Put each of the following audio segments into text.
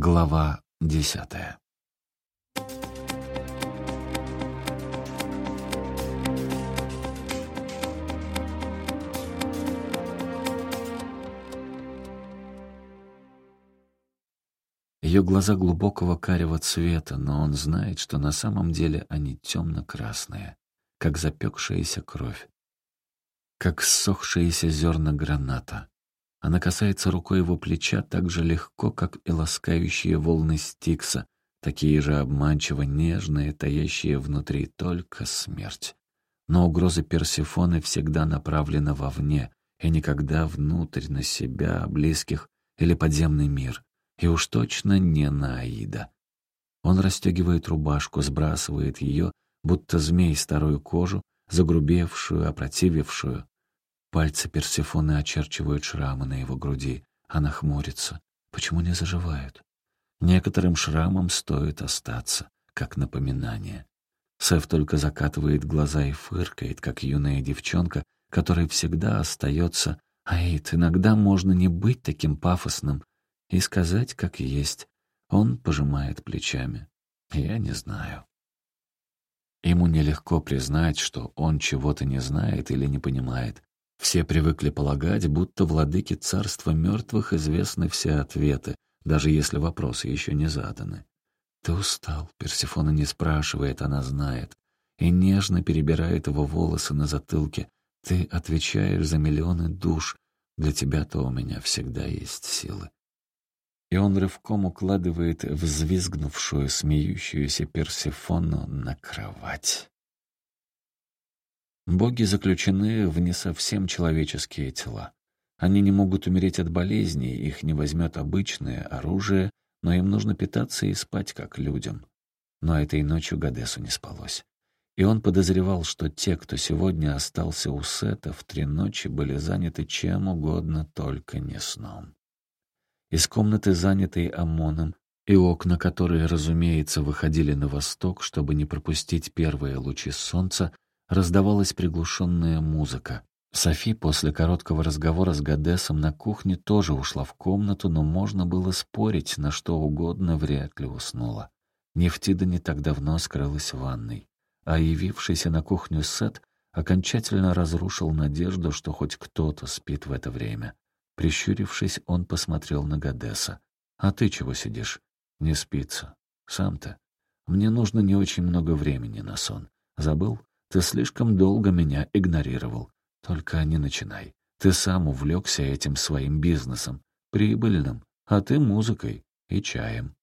Глава десятая Ее глаза глубокого карего цвета, но он знает, что на самом деле они темно-красные, как запекшаяся кровь, как ссохшиеся зерна граната. Она касается рукой его плеча так же легко, как и ласкающие волны Стикса, такие же обманчиво нежные, таящие внутри только смерть. Но угроза Персифоны всегда направлена вовне и никогда внутрь, на себя, близких или подземный мир. И уж точно не на Аида. Он расстегивает рубашку, сбрасывает ее, будто змей старую кожу, загрубевшую, опротивившую, Пальцы Персефоны очерчивают шрамы на его груди. Она хмурится. Почему не заживают? Некоторым шрамам стоит остаться, как напоминание. Сеф только закатывает глаза и фыркает, как юная девчонка, которая всегда остается «Аид, иногда можно не быть таким пафосным и сказать, как есть». Он пожимает плечами. «Я не знаю». Ему нелегко признать, что он чего-то не знает или не понимает. Все привыкли полагать, будто владыке царства мертвых известны все ответы, даже если вопросы еще не заданы. «Ты устал», — Персифона не спрашивает, она знает, и нежно перебирает его волосы на затылке. «Ты отвечаешь за миллионы душ, для тебя-то у меня всегда есть силы». И он рывком укладывает взвизгнувшую, смеющуюся Персифону на кровать. Боги заключены в не совсем человеческие тела. Они не могут умереть от болезней, их не возьмет обычное оружие, но им нужно питаться и спать, как людям. Но этой ночью Гадесу не спалось. И он подозревал, что те, кто сегодня остался у Сета, в три ночи были заняты чем угодно, только не сном. Из комнаты, занятой ОМОНом, и окна, которые, разумеется, выходили на восток, чтобы не пропустить первые лучи солнца, раздавалась приглушенная музыка. Софи после короткого разговора с Гадесом на кухне тоже ушла в комнату, но можно было спорить, на что угодно вряд ли уснула. Нефтида не так давно скрылась в ванной, а явившийся на кухню Сет окончательно разрушил надежду, что хоть кто-то спит в это время. Прищурившись, он посмотрел на Гадеса. «А ты чего сидишь?» «Не спится. Сам-то. Мне нужно не очень много времени на сон. Забыл? Ты слишком долго меня игнорировал. Только не начинай. Ты сам увлекся этим своим бизнесом, прибыльным, а ты музыкой и чаем».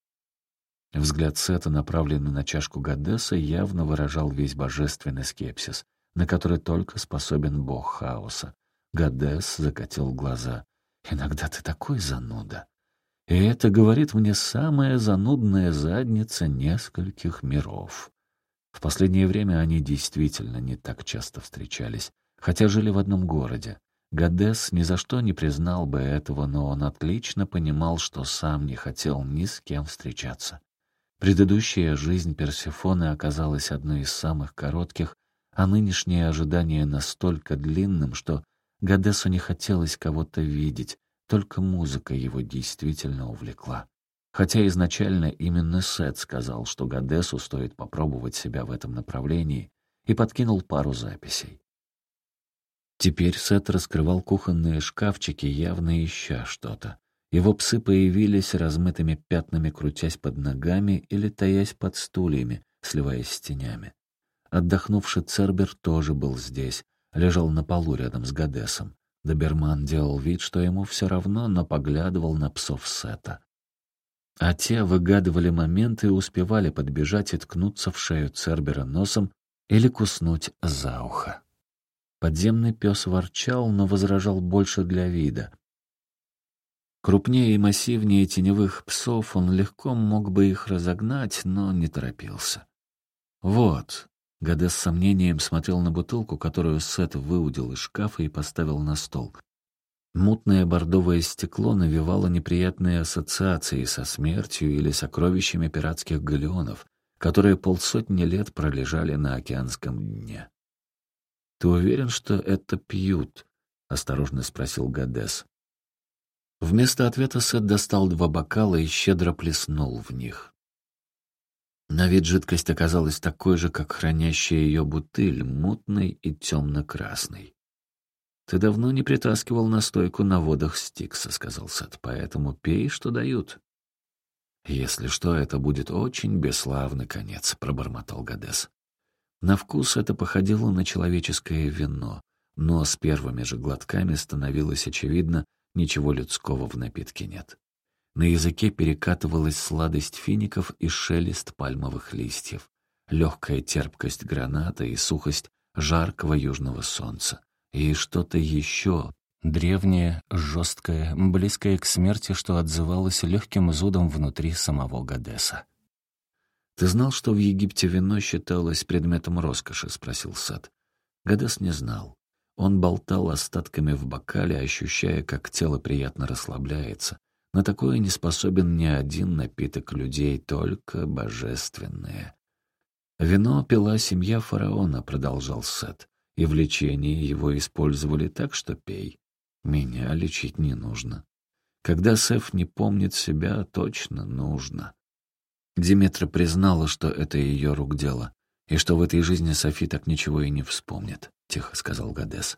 Взгляд Сета, направленный на чашку Гадеса, явно выражал весь божественный скепсис, на который только способен бог хаоса. Гадес закатил глаза. «Иногда ты такой зануда. И это, говорит мне, самая занудная задница нескольких миров». В последнее время они действительно не так часто встречались, хотя жили в одном городе. Гадес ни за что не признал бы этого, но он отлично понимал, что сам не хотел ни с кем встречаться. Предыдущая жизнь Персефоны оказалась одной из самых коротких, а нынешнее ожидание настолько длинным, что Гадесу не хотелось кого-то видеть, только музыка его действительно увлекла. Хотя изначально именно Сет сказал, что Гадесу стоит попробовать себя в этом направлении, и подкинул пару записей. Теперь Сет раскрывал кухонные шкафчики, явно ища что-то. Его псы появились размытыми пятнами, крутясь под ногами или таясь под стульями, сливаясь с тенями. Отдохнувший Цербер тоже был здесь, лежал на полу рядом с Гадесом. Доберман делал вид, что ему все равно, но поглядывал на псов Сета а те выгадывали моменты и успевали подбежать и ткнуться в шею Цербера носом или куснуть за ухо. Подземный пес ворчал, но возражал больше для вида. Крупнее и массивнее теневых псов он легко мог бы их разогнать, но не торопился. «Вот», — Гадес с сомнением смотрел на бутылку, которую Сет выудил из шкафа и поставил на стол. Мутное бордовое стекло навевало неприятные ассоциации со смертью или сокровищами пиратских галеонов, которые полсотни лет пролежали на океанском дне. «Ты уверен, что это пьют?» — осторожно спросил Гадес. Вместо ответа Сет достал два бокала и щедро плеснул в них. На вид жидкость оказалась такой же, как хранящая ее бутыль, мутной и темно-красной. «Ты давно не притаскивал настойку на водах Стикса», — сказал Сет, — «поэтому пей, что дают». «Если что, это будет очень бесславный конец», — пробормотал Гадес. На вкус это походило на человеческое вино, но с первыми же глотками становилось очевидно, ничего людского в напитке нет. На языке перекатывалась сладость фиников и шелест пальмовых листьев, легкая терпкость граната и сухость жаркого южного солнца. И что-то еще, древнее, жесткое, близкое к смерти, что отзывалось легким зудом внутри самого Гадеса. «Ты знал, что в Египте вино считалось предметом роскоши?» — спросил Сад. Гадес не знал. Он болтал остатками в бокале, ощущая, как тело приятно расслабляется, на такое не способен ни один напиток людей, только божественное. «Вино пила семья фараона», — продолжал Сет, «и в лечении его использовали так, что пей. Меня лечить не нужно. Когда Сеф не помнит себя, точно нужно». Диметра признала, что это ее рук дело, и что в этой жизни Софи так ничего и не вспомнит, — тихо сказал Гадес.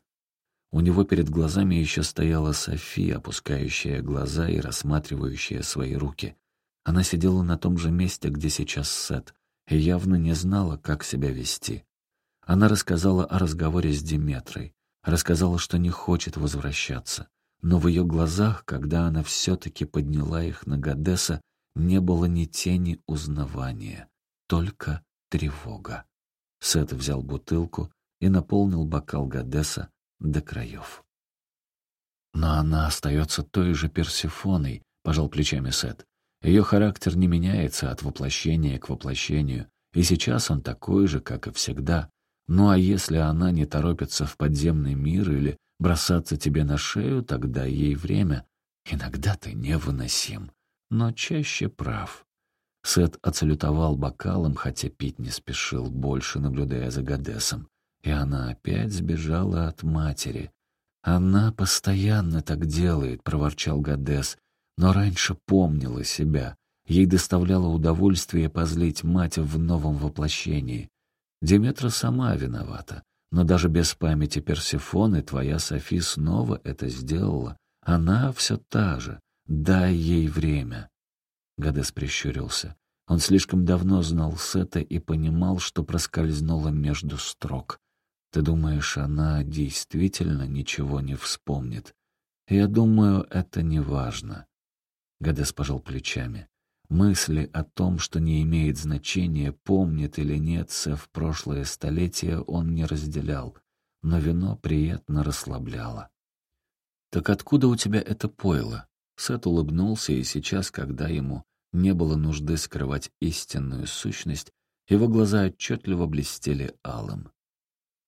У него перед глазами еще стояла София, опускающая глаза и рассматривающая свои руки. Она сидела на том же месте, где сейчас Сет, и явно не знала, как себя вести. Она рассказала о разговоре с Диметрой, рассказала, что не хочет возвращаться. Но в ее глазах, когда она все-таки подняла их на Гадеса, не было ни тени узнавания, только тревога. Сет взял бутылку и наполнил бокал Гадеса, до краев. «Но она остается той же Персифоной», — пожал плечами Сет. «Ее характер не меняется от воплощения к воплощению, и сейчас он такой же, как и всегда. Ну а если она не торопится в подземный мир или бросаться тебе на шею, тогда ей время. Иногда ты невыносим, но чаще прав». Сет отсалютовал бокалом, хотя пить не спешил, больше наблюдая за Гадесом. И она опять сбежала от матери. «Она постоянно так делает», — проворчал Гадес, но раньше помнила себя. Ей доставляло удовольствие позлить мать в новом воплощении. Деметра сама виновата, но даже без памяти Персифоны твоя Софи снова это сделала. Она все та же. Дай ей время. Гадес прищурился. Он слишком давно знал Сета и понимал, что проскользнуло между строк. Ты думаешь, она действительно ничего не вспомнит? Я думаю, это не важно. Гадес пожал плечами. Мысли о том, что не имеет значения, помнит или нет Сев прошлое столетие, он не разделял, но вино приятно расслабляло. «Так откуда у тебя это пойло?» Сет улыбнулся, и сейчас, когда ему не было нужды скрывать истинную сущность, его глаза отчетливо блестели алым.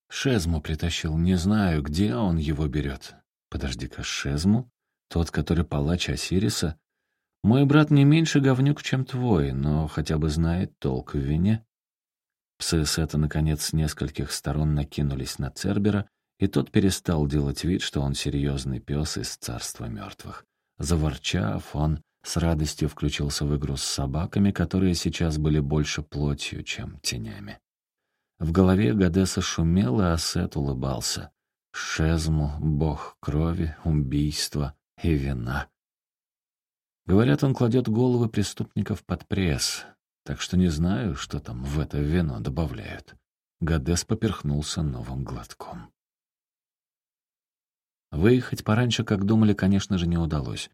Шезму притащил. Не знаю, где он его берет. Подожди-ка, Шезму? Тот, который палач Осириса? Мой брат не меньше говнюк, чем твой, но хотя бы знает толк в вине. Псы Сета, наконец, с нескольких сторон накинулись на Цербера, и тот перестал делать вид, что он серьезный пес из царства мертвых. Заворчав, он с радостью включился в игру с собаками, которые сейчас были больше плотью, чем тенями. В голове Гадеса шумело, а Сет улыбался. Шезму, бог крови, убийства и вина. Говорят, он кладет головы преступников под пресс, так что не знаю, что там в это вино добавляют. Гадес поперхнулся новым глотком. Выехать пораньше, как думали, конечно же, не удалось.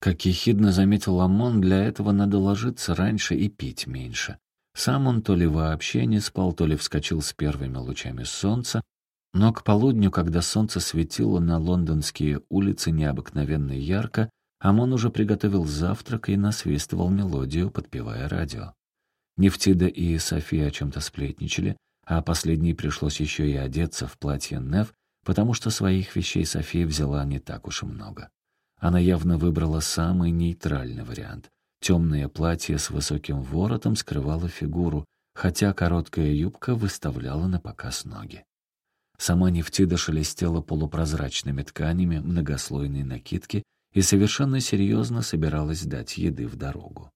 Как ехидно заметил Ламон, для этого надо ложиться раньше и пить меньше. Сам он то ли вообще не спал, то ли вскочил с первыми лучами солнца, но к полудню, когда солнце светило на лондонские улицы необыкновенно ярко, Амон уже приготовил завтрак и насвистывал мелодию, подпевая радио. Нефтида и София о чем-то сплетничали, а последней пришлось еще и одеться в платье Нев, потому что своих вещей София взяла не так уж и много. Она явно выбрала самый нейтральный вариант. Темное платье с высоким воротом скрывало фигуру, хотя короткая юбка выставляла на показ ноги. Сама Нефтида шелестела полупрозрачными тканями многослойной накидки и совершенно серьезно собиралась дать еды в дорогу.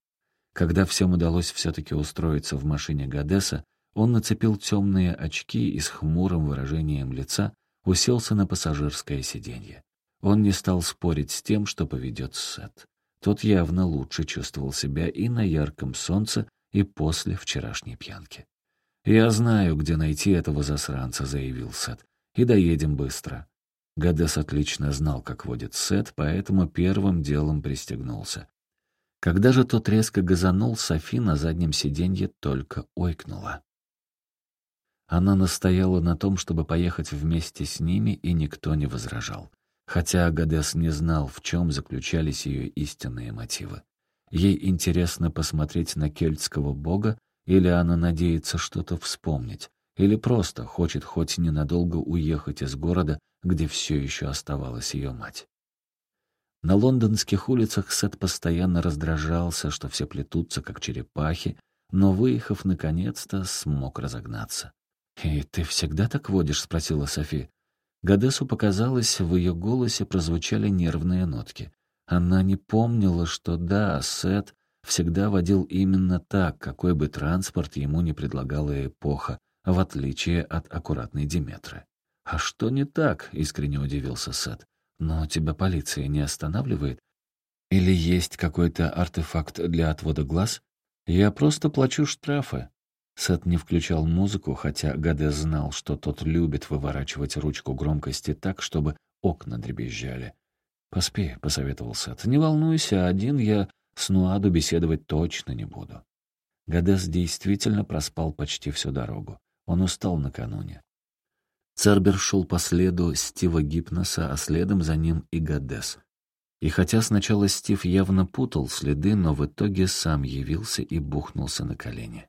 Когда всем удалось все-таки устроиться в машине Гадеса, он нацепил темные очки и с хмурым выражением лица уселся на пассажирское сиденье. Он не стал спорить с тем, что поведет Сет. Тот явно лучше чувствовал себя и на ярком солнце, и после вчерашней пьянки. «Я знаю, где найти этого засранца», — заявил Сет. «И доедем быстро». Гадес отлично знал, как водит Сет, поэтому первым делом пристегнулся. Когда же тот резко газанул, Софи на заднем сиденье только ойкнула. Она настояла на том, чтобы поехать вместе с ними, и никто не возражал. Хотя Агадес не знал, в чем заключались ее истинные мотивы. Ей интересно посмотреть на кельтского бога, или она надеется что-то вспомнить, или просто хочет хоть ненадолго уехать из города, где все еще оставалась ее мать. На лондонских улицах Сет постоянно раздражался, что все плетутся, как черепахи, но, выехав, наконец-то, смог разогнаться. «И ты всегда так водишь?» — спросила Софи. Гадесу показалось, в ее голосе прозвучали нервные нотки. Она не помнила, что да, Сет всегда водил именно так, какой бы транспорт ему не предлагала эпоха, в отличие от аккуратной Диметры. «А что не так?» — искренне удивился Сет. «Но тебя полиция не останавливает? Или есть какой-то артефакт для отвода глаз? Я просто плачу штрафы. Сет не включал музыку, хотя Гаде знал, что тот любит выворачивать ручку громкости так, чтобы окна дребезжали. «Поспи», — посоветовал Сет. «Не волнуйся, один я с Нуаду беседовать точно не буду». Гадес действительно проспал почти всю дорогу. Он устал накануне. Цербер шел по следу Стива Гипноса, а следом за ним и Гадес. И хотя сначала Стив явно путал следы, но в итоге сам явился и бухнулся на колени.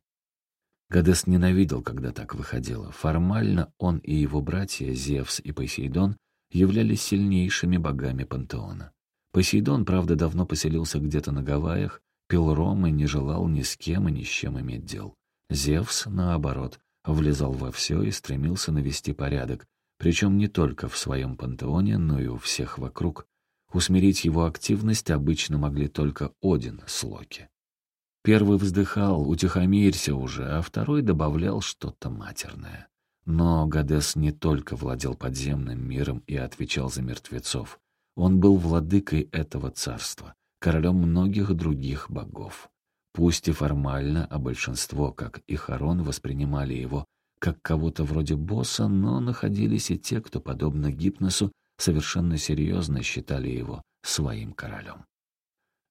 Гадес ненавидел, когда так выходило. Формально он и его братья Зевс и Посейдон являлись сильнейшими богами пантеона. Посейдон, правда, давно поселился где-то на Гавайях, пил ром и не желал ни с кем и ни с чем иметь дел. Зевс, наоборот, влезал во все и стремился навести порядок, причем не только в своем пантеоне, но и у всех вокруг. Усмирить его активность обычно могли только Один с Локи. Первый вздыхал «утихомирься уже», а второй добавлял что-то матерное. Но Гадес не только владел подземным миром и отвечал за мертвецов. Он был владыкой этого царства, королем многих других богов. Пусть и формально, а большинство, как и Харон, воспринимали его как кого-то вроде босса, но находились и те, кто, подобно Гипносу, совершенно серьезно считали его своим королем.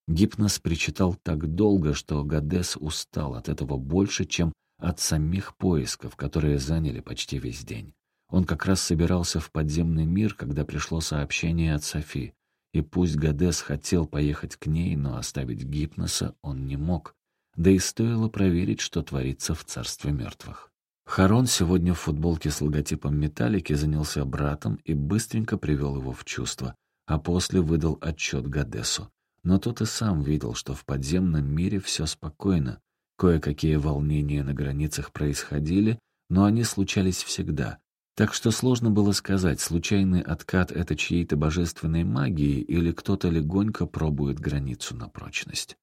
Гипнос причитал так долго, что Гадес устал от этого больше, чем от самих поисков, которые заняли почти весь день. Он как раз собирался в подземный мир, когда пришло сообщение от Софи. И пусть Гадес хотел поехать к ней, но оставить Гипноса он не мог. Да и стоило проверить, что творится в царстве мертвых. Харон сегодня в футболке с логотипом «Металлики» занялся братом и быстренько привел его в чувство, а после выдал отчет Гадесу. Но тот и сам видел, что в подземном мире все спокойно. Кое-какие волнения на границах происходили, но они случались всегда. Так что сложно было сказать, случайный откат — это чьей-то божественной магии или кто-то легонько пробует границу на прочность.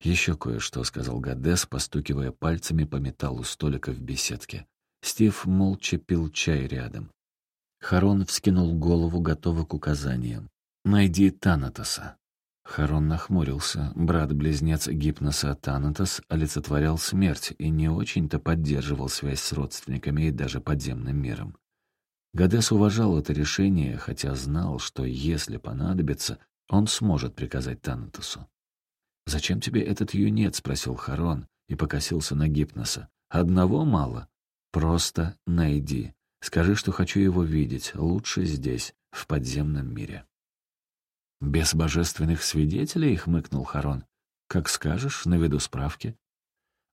«Еще кое-что», — сказал Гадес, постукивая пальцами по металлу столика в беседке. Стив молча пил чай рядом. Харон вскинул голову, готовый к указаниям. «Найди Танатоса. Харон нахмурился. Брат-близнец Гипноса Танатос олицетворял смерть и не очень-то поддерживал связь с родственниками и даже подземным миром. Гадес уважал это решение, хотя знал, что если понадобится, он сможет приказать Танатосу. «Зачем тебе этот юнец?» — спросил Харон и покосился на Гипноса. «Одного мало. Просто найди. Скажи, что хочу его видеть. Лучше здесь, в подземном мире». «Без божественных свидетелей?» — хмыкнул Харон. «Как скажешь, наведу справки».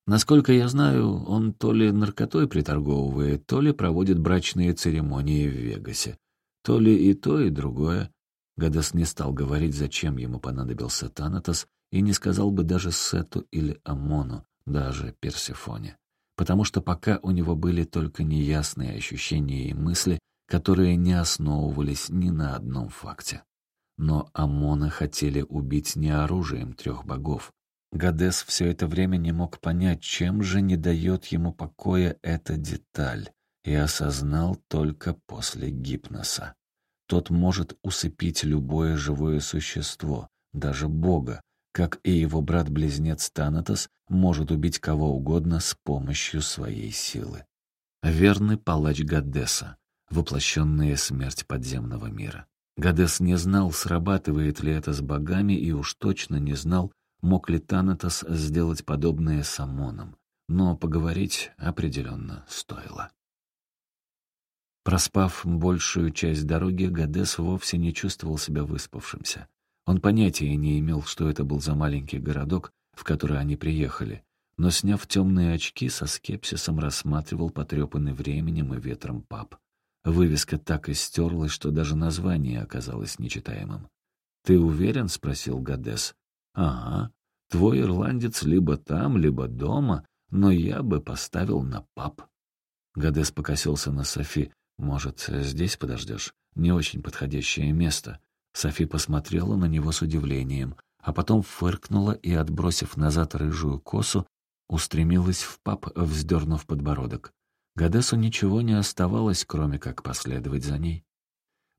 Насколько я знаю, он то ли наркотой приторговывает, то ли проводит брачные церемонии в Вегасе. То ли и то, и другое. Гадас не стал говорить, зачем ему понадобился Танатос, и не сказал бы даже Сету или Амону, даже Персефоне. Потому что пока у него были только неясные ощущения и мысли, которые не основывались ни на одном факте. Но Амона хотели убить не оружием трех богов. Гадес все это время не мог понять, чем же не дает ему покоя эта деталь, и осознал только после гипноса. Тот может усыпить любое живое существо, даже Бога, как и его брат-близнец Танатос может убить кого угодно с помощью своей силы. Верный палач Гадеса, воплощенная смерть подземного мира. Гадес не знал, срабатывает ли это с богами, и уж точно не знал, мог ли Танатос сделать подобное с Амоном. Но поговорить определенно стоило. Проспав большую часть дороги, Гадес вовсе не чувствовал себя выспавшимся. Он понятия не имел, что это был за маленький городок, в который они приехали, но, сняв темные очки, со скепсисом рассматривал потрепанный временем и ветром паб. Вывеска так истерлась, что даже название оказалось нечитаемым. «Ты уверен?» — спросил Гадес. «Ага. Твой ирландец либо там, либо дома, но я бы поставил на паб». Гадес покосился на Софи. «Может, здесь подождешь? Не очень подходящее место». Софи посмотрела на него с удивлением, а потом фыркнула и, отбросив назад рыжую косу, устремилась в паб, вздернув подбородок. Гадесу ничего не оставалось, кроме как последовать за ней.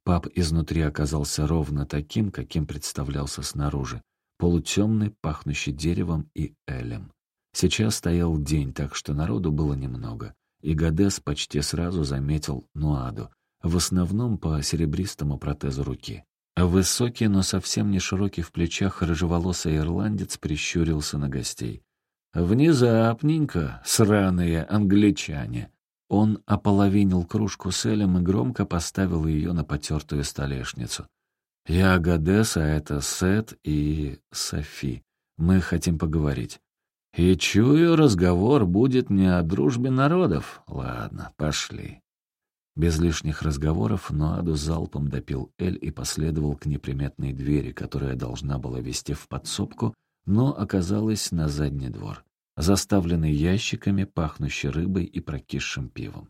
Паб изнутри оказался ровно таким, каким представлялся снаружи, полутемный, пахнущий деревом и элем. Сейчас стоял день, так что народу было немного, и Гадес почти сразу заметил Нуаду, в основном по серебристому протезу руки. Высокий, но совсем не широкий в плечах рыжеволосый ирландец прищурился на гостей. «Внезапненько, сраные англичане!» Он ополовинил кружку с Элем и громко поставил ее на потертую столешницу. «Я Гадес, а это Сет и Софи. Мы хотим поговорить». «И чую, разговор будет не о дружбе народов. Ладно, пошли». Без лишних разговоров Ноаду залпом допил Эль и последовал к неприметной двери, которая должна была вести в подсобку, но оказалась на задний двор заставленный ящиками, пахнущей рыбой и прокисшим пивом.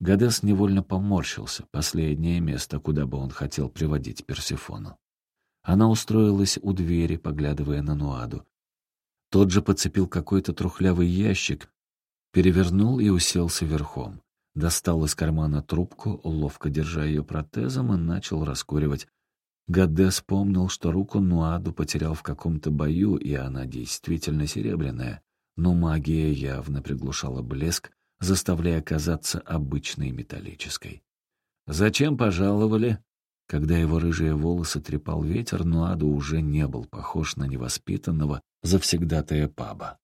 Гадес невольно поморщился, последнее место, куда бы он хотел приводить Персифону. Она устроилась у двери, поглядывая на Нуаду. Тот же подцепил какой-то трухлявый ящик, перевернул и уселся верхом. Достал из кармана трубку, ловко держа ее протезом, и начал раскуривать. Гадес помнил, что руку Нуаду потерял в каком-то бою, и она действительно серебряная но магия явно приглушала блеск, заставляя казаться обычной металлической. «Зачем пожаловали?» Когда его рыжие волосы трепал ветер, Нуаду уже не был похож на невоспитанного завсегдатая паба.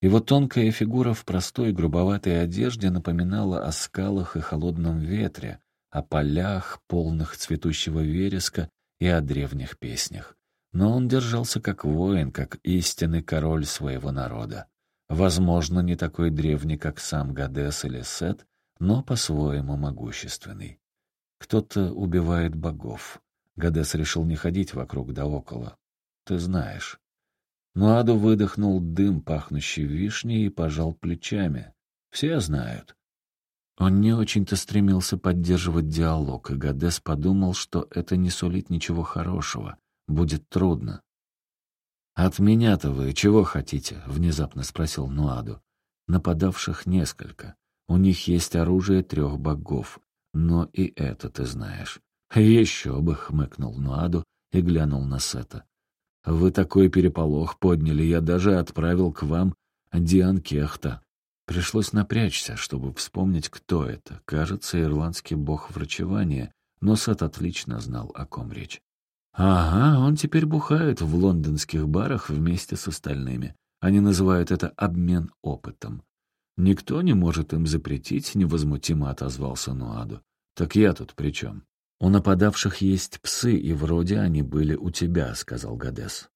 Его тонкая фигура в простой грубоватой одежде напоминала о скалах и холодном ветре, о полях, полных цветущего вереска и о древних песнях. Но он держался как воин, как истинный король своего народа. Возможно, не такой древний, как сам Гадес или Сет, но по-своему могущественный. Кто-то убивает богов. Гадес решил не ходить вокруг да около. Ты знаешь. Нуаду выдохнул дым, пахнущий вишней, и пожал плечами. Все знают. Он не очень-то стремился поддерживать диалог, и Гадес подумал, что это не сулит ничего хорошего. Будет трудно. «От меня-то вы чего хотите?» — внезапно спросил Нуаду. «Нападавших несколько. У них есть оружие трех богов. Но и это ты знаешь». «Еще бы!» — хмыкнул Нуаду и глянул на Сета. «Вы такой переполох подняли, я даже отправил к вам Диан Кехта». Пришлось напрячься, чтобы вспомнить, кто это. Кажется, ирландский бог врачевания, но Сет отлично знал, о ком речь. Ага, он теперь бухает в лондонских барах вместе с остальными. Они называют это обмен опытом. Никто не может им запретить, невозмутимо отозвался Нуаду. Так я тут при чем? У нападавших есть псы, и вроде они были у тебя, сказал Гадес.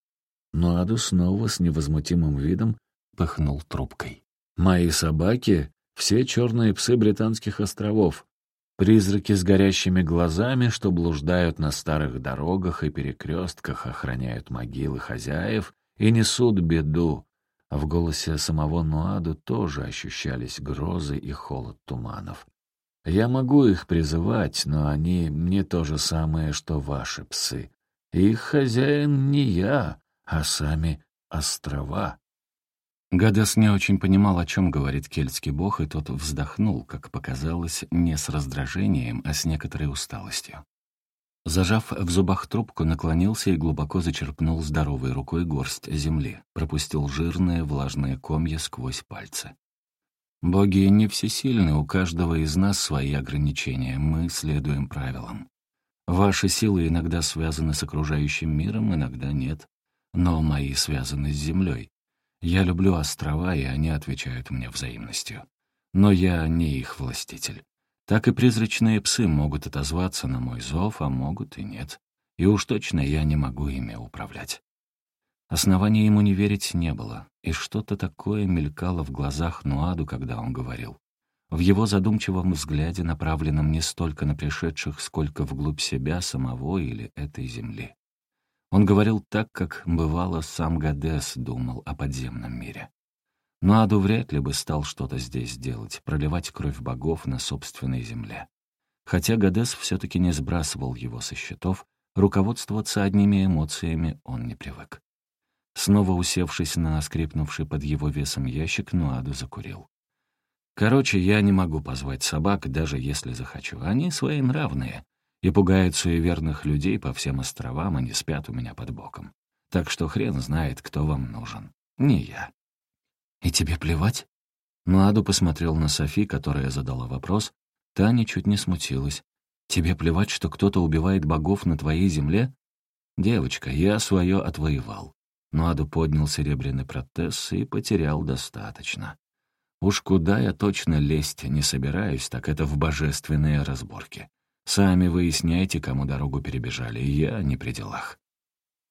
Нуаду снова с невозмутимым видом пыхнул трубкой. Мои собаки — все черные псы британских островов. Призраки с горящими глазами, что блуждают на старых дорогах и перекрестках, охраняют могилы хозяев и несут беду. В голосе самого Нуаду тоже ощущались грозы и холод туманов. Я могу их призывать, но они не то же самое, что ваши псы. Их хозяин не я, а сами острова. Гадес не очень понимал, о чем говорит кельтский бог, и тот вздохнул, как показалось, не с раздражением, а с некоторой усталостью. Зажав в зубах трубку, наклонился и глубоко зачерпнул здоровой рукой горсть земли, пропустил жирные влажные комья сквозь пальцы. «Боги не всесильны, у каждого из нас свои ограничения, мы следуем правилам. Ваши силы иногда связаны с окружающим миром, иногда нет, но мои связаны с землей. Я люблю острова, и они отвечают мне взаимностью. Но я не их властитель. Так и призрачные псы могут отозваться на мой зов, а могут и нет. И уж точно я не могу ими управлять. Основания ему не верить не было, и что-то такое мелькало в глазах Нуаду, когда он говорил. В его задумчивом взгляде, направленном не столько на пришедших, сколько вглубь себя самого или этой земли. Он говорил так, как, бывало, сам Гадес думал о подземном мире. Но Аду вряд ли бы стал что-то здесь делать, проливать кровь богов на собственной земле. Хотя Гадес все-таки не сбрасывал его со счетов, руководствоваться одними эмоциями он не привык. Снова усевшись на скрипнувший под его весом ящик, Нуаду закурил. «Короче, я не могу позвать собак, даже если захочу. Они своенравные и пугают суеверных людей по всем островам, они спят у меня под боком. Так что хрен знает, кто вам нужен. Не я». «И тебе плевать?» Младу посмотрел на Софи, которая задала вопрос. Та ничуть не смутилась. «Тебе плевать, что кто-то убивает богов на твоей земле?» «Девочка, я свое отвоевал». Младу поднял серебряный протез и потерял достаточно. Уж куда я точно лезть не собираюсь, так это в божественные разборки. Сами выясняйте, кому дорогу перебежали, я не при делах.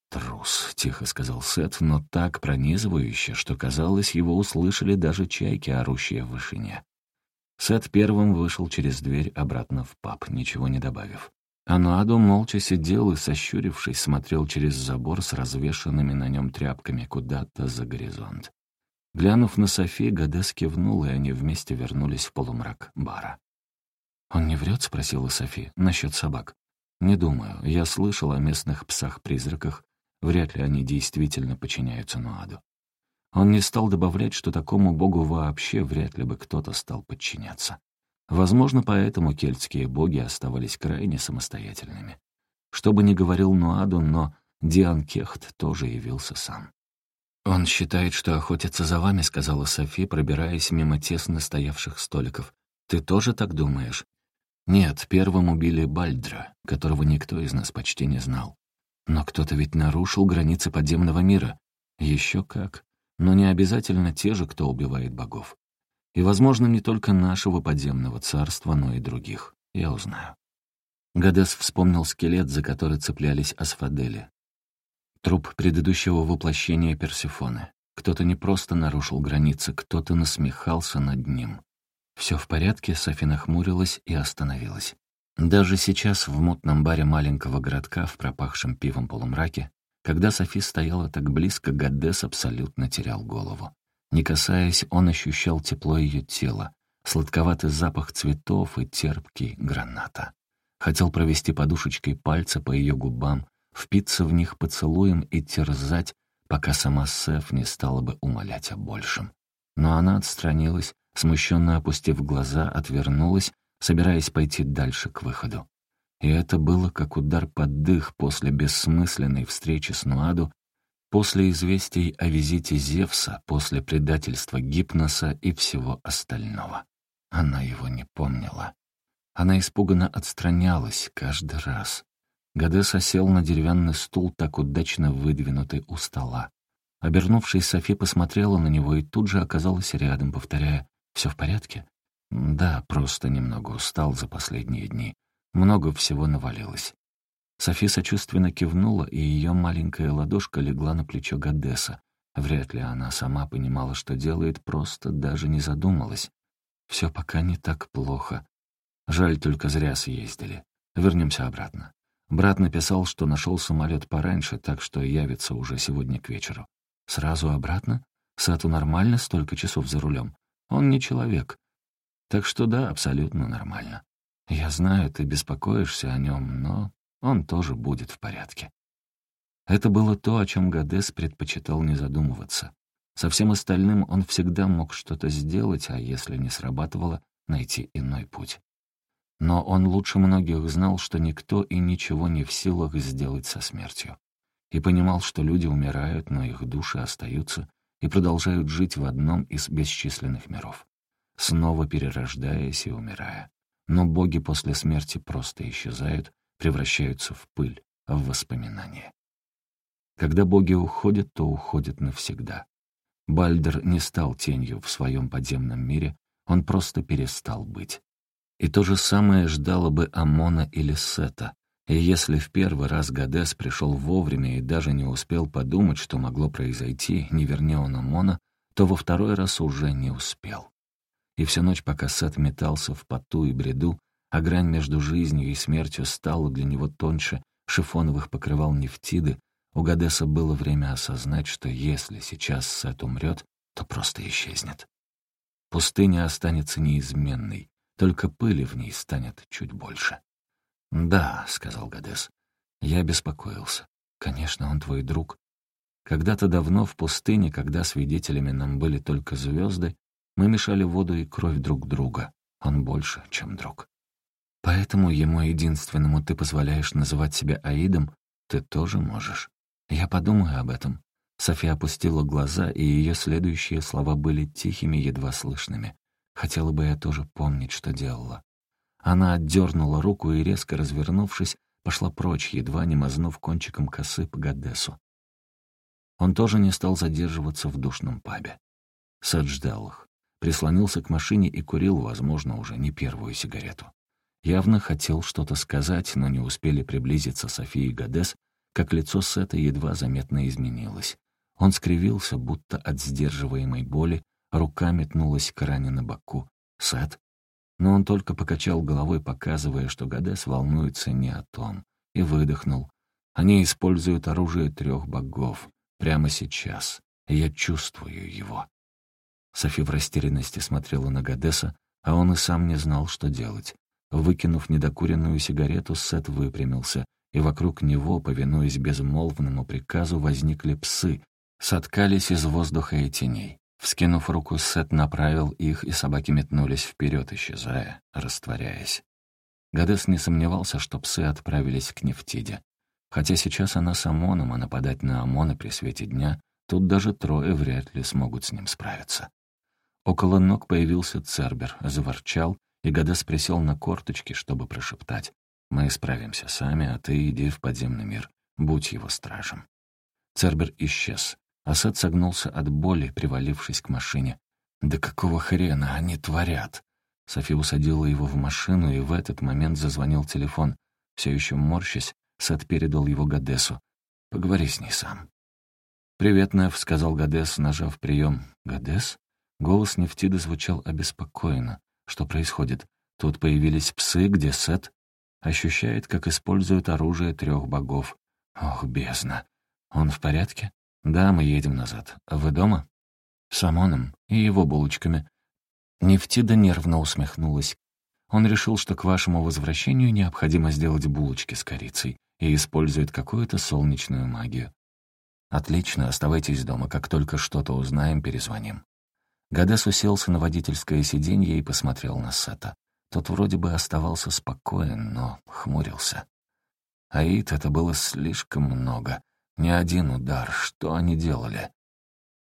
«Трус», — тихо сказал Сет, но так пронизывающе, что, казалось, его услышали даже чайки, орущие в вышине. Сет первым вышел через дверь обратно в паб, ничего не добавив. Ануаду молча сидел и, сощурившись, смотрел через забор с развешанными на нем тряпками куда-то за горизонт. Глянув на Софи, Гадес кивнул, и они вместе вернулись в полумрак бара. «Он не врет?» — спросила Софи. «Насчет собак». «Не думаю. Я слышал о местных псах-призраках, Вряд ли они действительно подчиняются Нуаду. Он не стал добавлять, что такому богу вообще вряд ли бы кто-то стал подчиняться. Возможно, поэтому кельтские боги оставались крайне самостоятельными. Что бы ни говорил Нуаду, но Диан Кехт тоже явился сам. «Он считает, что охотится за вами», — сказала Софи, пробираясь мимо тесно стоявших столиков. «Ты тоже так думаешь?» «Нет, первым убили Бальдра, которого никто из нас почти не знал. Но кто-то ведь нарушил границы подземного мира. Еще как. Но не обязательно те же, кто убивает богов. И, возможно, не только нашего подземного царства, но и других. Я узнаю. Гадес вспомнил скелет, за который цеплялись асфадели. Труп предыдущего воплощения Персифоны. Кто-то не просто нарушил границы, кто-то насмехался над ним. Все в порядке, Софи нахмурилась и остановилась. Даже сейчас в мутном баре маленького городка в пропахшем пивом полумраке, когда Софи стояла так близко, Гадес абсолютно терял голову. Не касаясь, он ощущал тепло ее тела, сладковатый запах цветов и терпкий граната. Хотел провести подушечкой пальца по ее губам, впиться в них поцелуем и терзать, пока сама Сеф не стала бы умолять о большем. Но она отстранилась, смущенно опустив глаза, отвернулась собираясь пойти дальше к выходу. И это было как удар под дых после бессмысленной встречи с Нуаду, после известий о визите Зевса, после предательства Гипноса и всего остального. Она его не помнила. Она испуганно отстранялась каждый раз. Гадеса сел на деревянный стул, так удачно выдвинутый у стола. Обернувшись, Софи посмотрела на него и тут же оказалась рядом, повторяя «Все в порядке?» Да, просто немного устал за последние дни. Много всего навалилось. Софи сочувственно кивнула, и ее маленькая ладошка легла на плечо Гадеса. Вряд ли она сама понимала, что делает, просто даже не задумалась. Все пока не так плохо. Жаль, только зря съездили. Вернемся обратно. Брат написал, что нашел самолет пораньше, так что явится уже сегодня к вечеру. Сразу обратно? Сату нормально столько часов за рулем? Он не человек. Так что да, абсолютно нормально. Я знаю, ты беспокоишься о нем, но он тоже будет в порядке. Это было то, о чем Гадес предпочитал не задумываться. Со всем остальным он всегда мог что-то сделать, а если не срабатывало, найти иной путь. Но он лучше многих знал, что никто и ничего не в силах сделать со смертью. И понимал, что люди умирают, но их души остаются и продолжают жить в одном из бесчисленных миров, снова перерождаясь и умирая. Но боги после смерти просто исчезают, превращаются в пыль, в воспоминания. Когда боги уходят, то уходят навсегда. Бальдер не стал тенью в своем подземном мире, он просто перестал быть. И то же самое ждало бы Амона или Сета. И если в первый раз Гадес пришел вовремя и даже не успел подумать, что могло произойти, не верне он Амона, то во второй раз уже не успел. И всю ночь, пока Сет метался в поту и бреду, а грань между жизнью и смертью стала для него тоньше шифоновых покрывал нефтиды, у Гадеса было время осознать, что если сейчас Сет умрет, то просто исчезнет. Пустыня останется неизменной, только пыли в ней станет чуть больше. «Да», — сказал Гадес, — «я беспокоился. Конечно, он твой друг. Когда-то давно в пустыне, когда свидетелями нам были только звезды, мы мешали воду и кровь друг друга. Он больше, чем друг. Поэтому ему единственному ты позволяешь называть себя Аидом, ты тоже можешь. Я подумаю об этом». София опустила глаза, и ее следующие слова были тихими, едва слышными. Хотела бы я тоже помнить, что делала. Она отдернула руку и, резко развернувшись, пошла прочь, едва не мазнув кончиком косы по Гадесу. Он тоже не стал задерживаться в душном пабе. Сет ждал их. Прислонился к машине и курил, возможно, уже не первую сигарету. Явно хотел что-то сказать, но не успели приблизиться София и Гадес, как лицо Сета едва заметно изменилось. Он скривился, будто от сдерживаемой боли, рука метнулась к ране на боку. «Сет?» Но он только покачал головой, показывая, что Гадес волнуется не о том, и выдохнул. «Они используют оружие трех богов. Прямо сейчас. Я чувствую его». Софи в растерянности смотрела на Гадеса, а он и сам не знал, что делать. Выкинув недокуренную сигарету, Сет выпрямился и вокруг него, повинуясь безмолвному приказу, возникли псы, соткались из воздуха и теней. Вскинув руку, Сет направил их, и собаки метнулись вперед, исчезая, растворяясь. Гадес не сомневался, что псы отправились к Нефтиде. Хотя сейчас она с ОМОНом, а нападать на ОМОНа при свете дня, тут даже трое вряд ли смогут с ним справиться. Около ног появился Цербер, заворчал, и Гадес присел на корточки, чтобы прошептать. Мы справимся сами, а ты иди в подземный мир. Будь его стражем». Цербер исчез. Асад согнулся от боли, привалившись к машине. «Да какого хрена они творят?» Софи усадила его в машину, и в этот момент зазвонил телефон. Все еще морщась, Сет передал его Гадесу. «Поговори с ней сам». «Привет, Нев», — сказал Гадес, нажав прием. «Гадес?» Голос Нефтида звучал обеспокоенно. «Что происходит? Тут появились псы, где Сет?» Ощущает, как используют оружие трех богов. Ох, бездна. Он в порядке? Да, мы едем назад. Вы дома? С Амоном и его булочками. Нефтида нервно усмехнулась. Он решил, что к вашему возвращению необходимо сделать булочки с корицей и использует какую-то солнечную магию. Отлично, оставайтесь дома. Как только что-то узнаем, перезвоним. Гадес уселся на водительское сиденье и посмотрел на Сета. Тот вроде бы оставался спокоен, но хмурился. Аид это было слишком много. Ни один удар. Что они делали?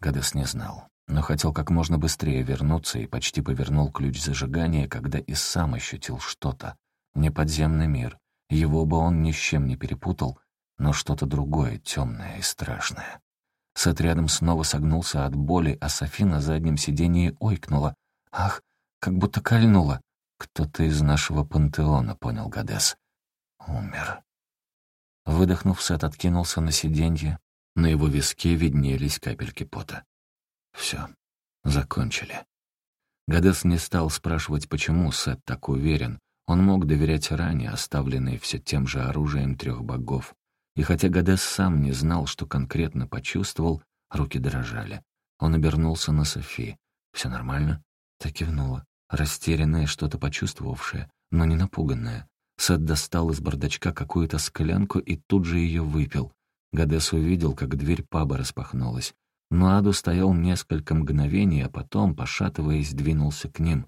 Гадес не знал, но хотел как можно быстрее вернуться и почти повернул ключ зажигания, когда и сам ощутил что-то. Не подземный мир. Его бы он ни с чем не перепутал, но что-то другое, темное и страшное. Сет рядом снова согнулся от боли, а Софи на заднем сидении ойкнула. «Ах, как будто кольнула!» «Кто-то из нашего пантеона», — понял Гадес. «Умер». Выдохнув, Сет откинулся на сиденье. На его виске виднелись капельки пота. Все, закончили. Гадес не стал спрашивать, почему Сет так уверен. Он мог доверять ране, оставленной все тем же оружием трех богов. И хотя Гадес сам не знал, что конкретно почувствовал, руки дрожали. Он обернулся на Софи. «Все нормально?» Так кивнула растерянная, что-то почувствовавшая, но не напуганная. Сет достал из бардачка какую-то склянку и тут же ее выпил. Гадес увидел, как дверь паба распахнулась. Но Аду стоял несколько мгновений, а потом, пошатываясь, двинулся к ним.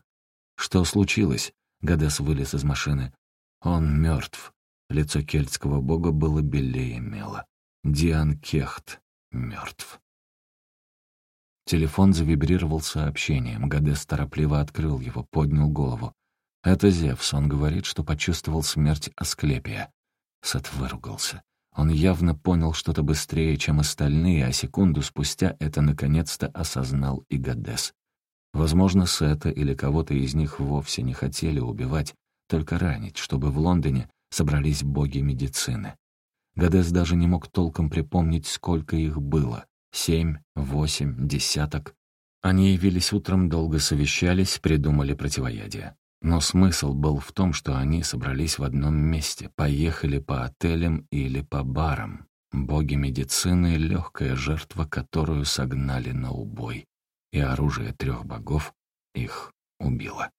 «Что случилось?» — Гадес вылез из машины. «Он мертв». Лицо кельтского бога было белее мела. Диан Кехт мертв. Телефон завибрировал сообщением. Гадес торопливо открыл его, поднял голову. «Это Зевс. Он говорит, что почувствовал смерть Асклепия». Сет выругался. Он явно понял что-то быстрее, чем остальные, а секунду спустя это наконец-то осознал и Гадес. Возможно, Сета или кого-то из них вовсе не хотели убивать, только ранить, чтобы в Лондоне собрались боги медицины. Гадес даже не мог толком припомнить, сколько их было. Семь, восемь, десяток. Они явились утром, долго совещались, придумали противоядие. Но смысл был в том, что они собрались в одном месте, поехали по отелям или по барам. Боги медицины — легкая жертва, которую согнали на убой. И оружие трех богов их убило.